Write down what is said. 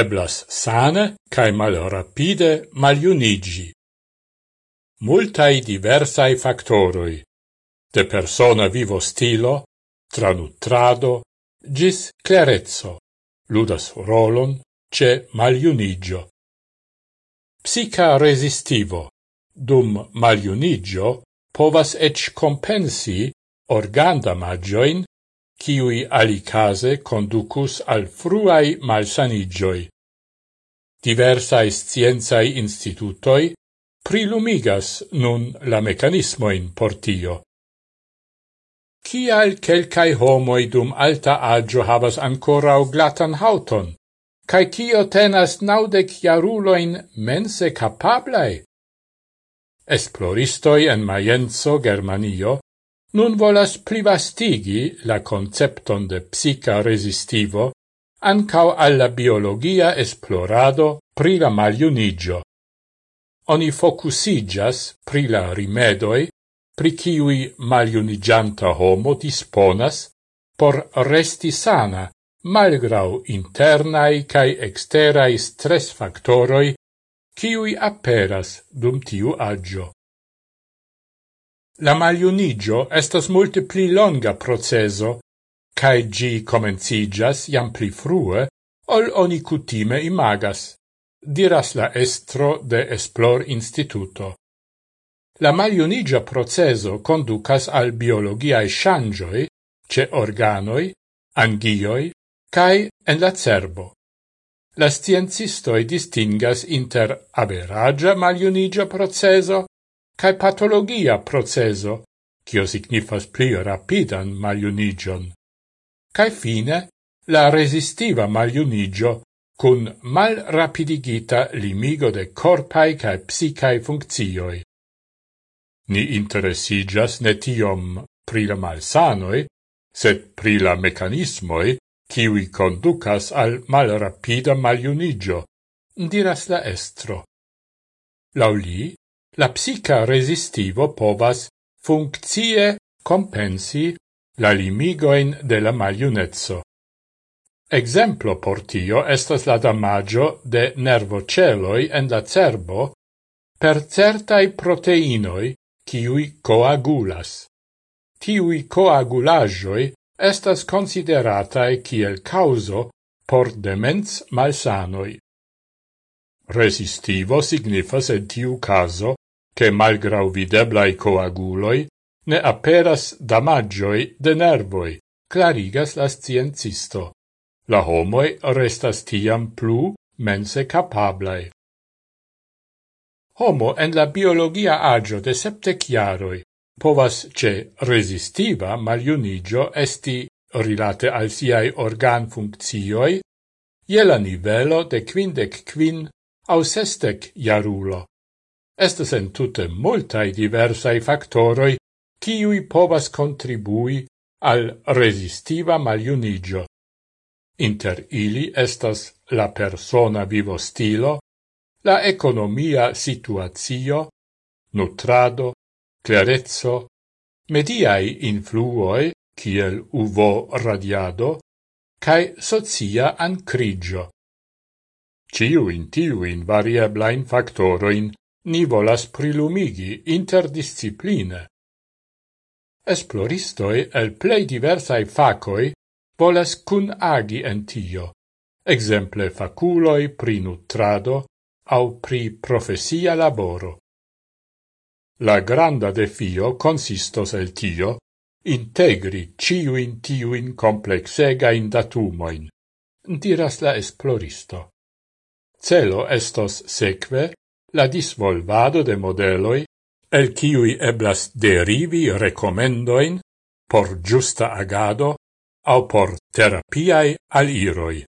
eblas sane cae malrapide maliunigi. Multai diversai factoroi, de persona vivo stilo, tranutrado, gis clarezzo, ludas rolon ce maliunigio. Psica resistivo, dum maliunigio, povas ec compensi organ damaggioin kiui alicase conducus al fruai malsanigioi. Diversai scienzai institutoi prilumigas nun la mecanismoin portio. Cial quelcae homoi dum alta agio havas ancorau glatan hauton, cae cio tenas naudec jaruloin mense capablai? Esploristoi en Maienzo, Germanio, nun volas privastigi la concepton de psica resistivo ancau alla biologia esplorado pri la maliunigio. Oni focusigas pri la rimedoi pri ciui maliunigianta homo disponas por resti sana malgrau internai cae exterai stress factoroi ciui aperas dum tiu agio. La maliunigio estas multe pli longa proceso, cae gi comencigas jam pli frue, ol oni cutime imagas, diras la estro de Esplor Instituto. La maliunigia proceso conducas al biologiae shangioi ce organoi, angioi, cae en la cerbo. La sciencistoi distingas inter averagia maliunigia proceso cae patologia proceso, cio signifas pli rapidan maliunigion. Cae fine, la resistiva maliunigio cun mal rapidigita limigo de corpai cae psicae funccioi. Ni interesigas ne tiom pri la malsanoi, sed pri la mecanismoi, kiwi conducas al mal rapida maliunigio, diras la estro. Lauli, La psica resistivo povas funccie compensi la limigoin de la maliunezzo. Exemplo por tio estas la damaggio de nervoceloi en la cerbo per certai proteinoi kiui coagulas. Tiui coagulagioi estas consideratae kiel causo por demens malsanoi. Resistivo signifas en tiu caso che malgrau videblai coaguloi ne aperas damagioi de nervoi, clarigas la sciencisto. La homoi restas tiam plu mense capablai. Homo en la biologia agio de septe chiaroi povas ce resistiva maliunigio esti rilate al siai organ funccioi je la nivelo de quindec quin au sestec iarulo. Estes entute multae diversae factoroi ciui povas contribui al resistiva maliunigio. Inter ili estas la persona vivo stilo, la economia situatio, nutrado, clarezzo, mediai influoi, kiel uvo radiado, cae socia ancrigio. intiu in variablain factoroin ni volas prilumigi interdiscipline. Esploristoi el plei diversai facoi volas cun agi en tio, exemple faculoi pri nutrado au pri profesia laboro. La granda defio consistos el tio, integri ciuin tiuin complexegain datumoin, diras la esploristo. Celo estos seque la disvolvado de modeloi, el ciui eblas derivi recomendoin por giusta agado au por terapiae aliroi.